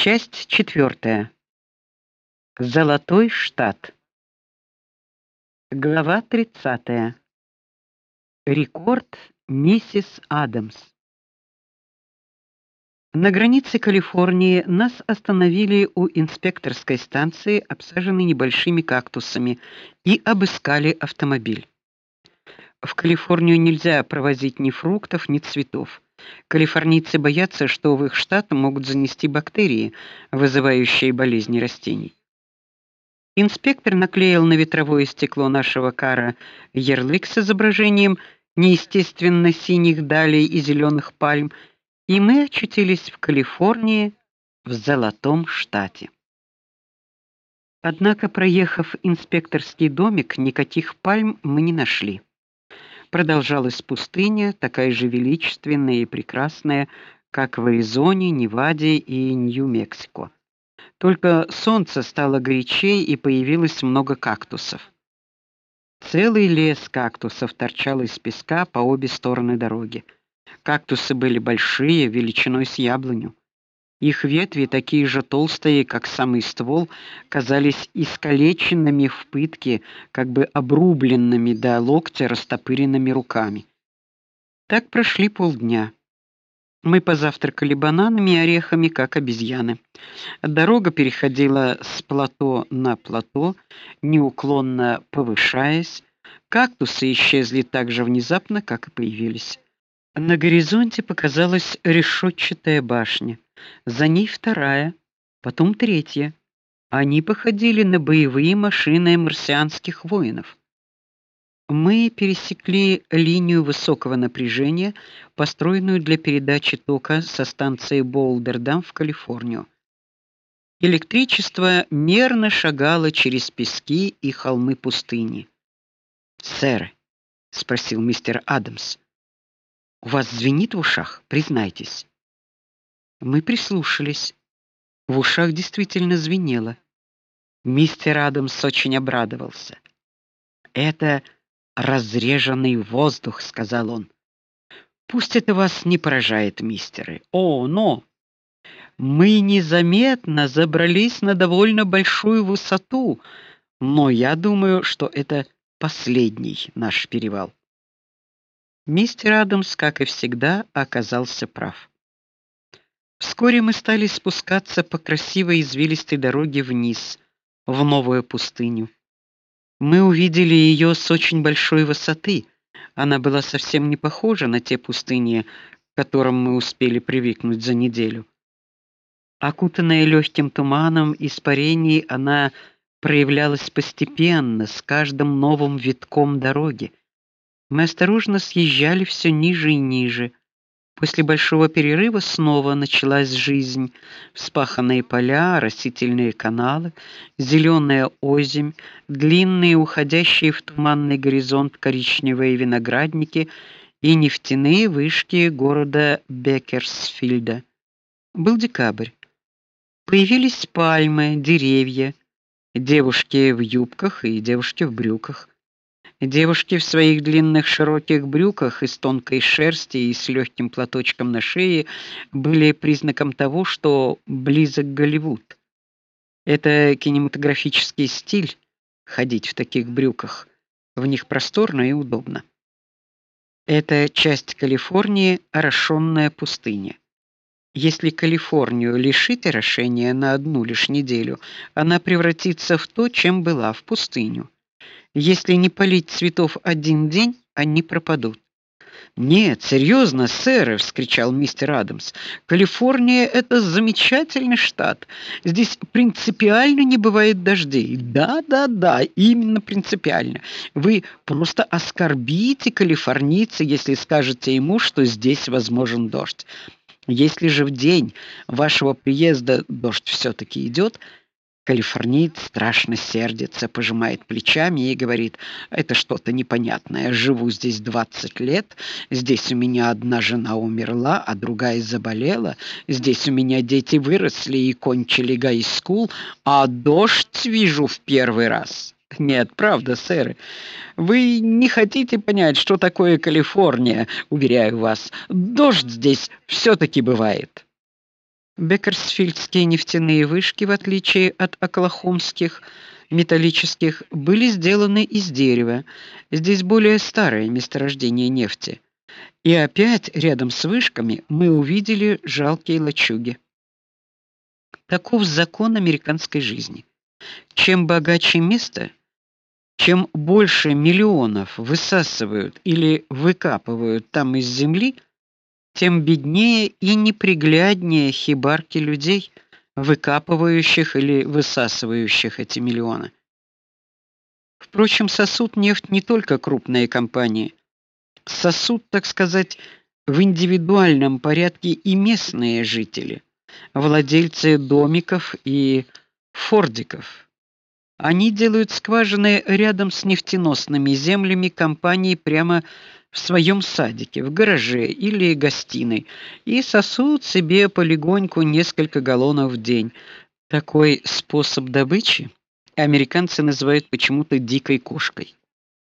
Часть четвертая. Золотой штат. Глава 30. Рекорд миссис Адамс. На границе Калифорнии нас остановили у инспекторской станции, обсаженной небольшими кактусами, и обыскали автомобиль. В Калифорнию нельзя провозить ни фруктов, ни цветов. Калифорнийцы боятся, что в их штат могут занести бактерии, вызывающие болезни растений. Инспектор наклеил на ветровое стекло нашего кара ярлык с изображением неестественно синих далей и зеленых пальм, и мы очутились в Калифорнии, в золотом штате. Однако, проехав инспекторский домик, никаких пальм мы не нашли продолжалась пустыня, такая же величественная и прекрасная, как в Аризоне, Неваде и Нью-Мексико. Только солнце стало горячей и появилось много кактусов. Целый лес кактусов торчал из песка по обе стороны дороги. Кактусы были большие, величиной с яблоню. Их ветви, такие же толстые, как самый ствол, казались искалеченными в пытке, как бы обрубленными до локтя растопыренными руками. Так прошли полдня. Мы позавтракали бананами и орехами, как обезьяны. Дорога переходила с плато на плато, неуклонно повышаясь. Кактусы исчезли так же внезапно, как и появились. На горизонте показалась решетчатая башня за ней вторая, потом третья. Они походили на боевые машины марсианских воинов. Мы пересекли линию высокого напряжения, построенную для передачи тока со станции Болдердам в Калифорнию. Электричество мерно шагало через пески и холмы пустыни. "Сэр", спросил мистер Адамс. "У вас звенит в ушах, признайтесь?" Мы прислушались. В ушах действительно звенело. Мистер Адамс очень обрадовался. Это разреженный воздух, сказал он. Пусть это вас не поражает, мистеры. О, но мы незаметно забрались на довольно большую высоту, но я думаю, что это последний наш перевал. Мистер Адамс, как и всегда, оказался прав. Вскоре мы стали спускаться по красивой извилистой дороге вниз, в новую пустыню. Мы увидели ее с очень большой высоты. Она была совсем не похожа на те пустыни, к которым мы успели привыкнуть за неделю. Окутанная легким туманом испарений, она проявлялась постепенно, с каждым новым витком дороги. Мы осторожно съезжали все ниже и ниже. После большого перерыва снова началась жизнь. Вспаханные поля, растительные каналы, зеленая озимь, длинные уходящие в туманный горизонт коричневые виноградники и нефтяные вышки города Беккерсфилда. Был декабрь. Появились пальмы, деревья, девушки в юбках и девушки в брюках. Девушки в своих длинных широких брюках из тонкой шерсти и с легким платочком на шее были признаком того, что близок Голливуд. Это кинематографический стиль ходить в таких брюках. В них просторно и удобно. Это часть Калифорнии, орошенная пустыня. Если Калифорнию лишить орошения на одну лишь неделю, она превратится в то, чем была в пустыню. Если не полить цветов один день, они пропадут. Нет, серьезно, сэр, вскричал мистер Адамс. Калифорния это замечательный штат. Здесь принципиально не бывает дождей. Да, да, да, именно принципиально. Вы просто оскорбите калифорнийца, если скажете ему, что здесь возможен дождь. Если же в день вашего приезда дождь все таки идет, Калифорниец страшно сердится, пожимает плечами и говорит: "Это что-то непонятное. Живу здесь 20 лет. Здесь у меня одна жена умерла, а другая заболела. Здесь у меня дети выросли и кончили гайскул, а дождь вижу в первый раз". Нет, правда, сэр. Вы не хотите понять, что такое Калифорния, уверяю вас. Дождь здесь все таки бывает. Беккерсфильдские нефтяные вышки, в отличие от оклахомских металлических, были сделаны из дерева. Здесь более старое месторождение нефти. И опять рядом с вышками мы увидели жалкие лачуги. Таков закон американской жизни. Чем богаче место, чем больше миллионов высасывают или выкапывают там из земли, тем беднее и непригляднее хибарки людей, выкапывающих или высасывающих эти миллионы. Впрочем, сосуд нефть не только крупные компании. Сосуд, так сказать, в индивидуальном порядке и местные жители, владельцы домиков и фордиков. Они делают скважины рядом с нефтеносными землями компании прямо в своем садике, в гараже или гостиной и сосут себе полегоньку несколько галлонов в день. Такой способ добычи американцы называют почему-то дикой кошкой.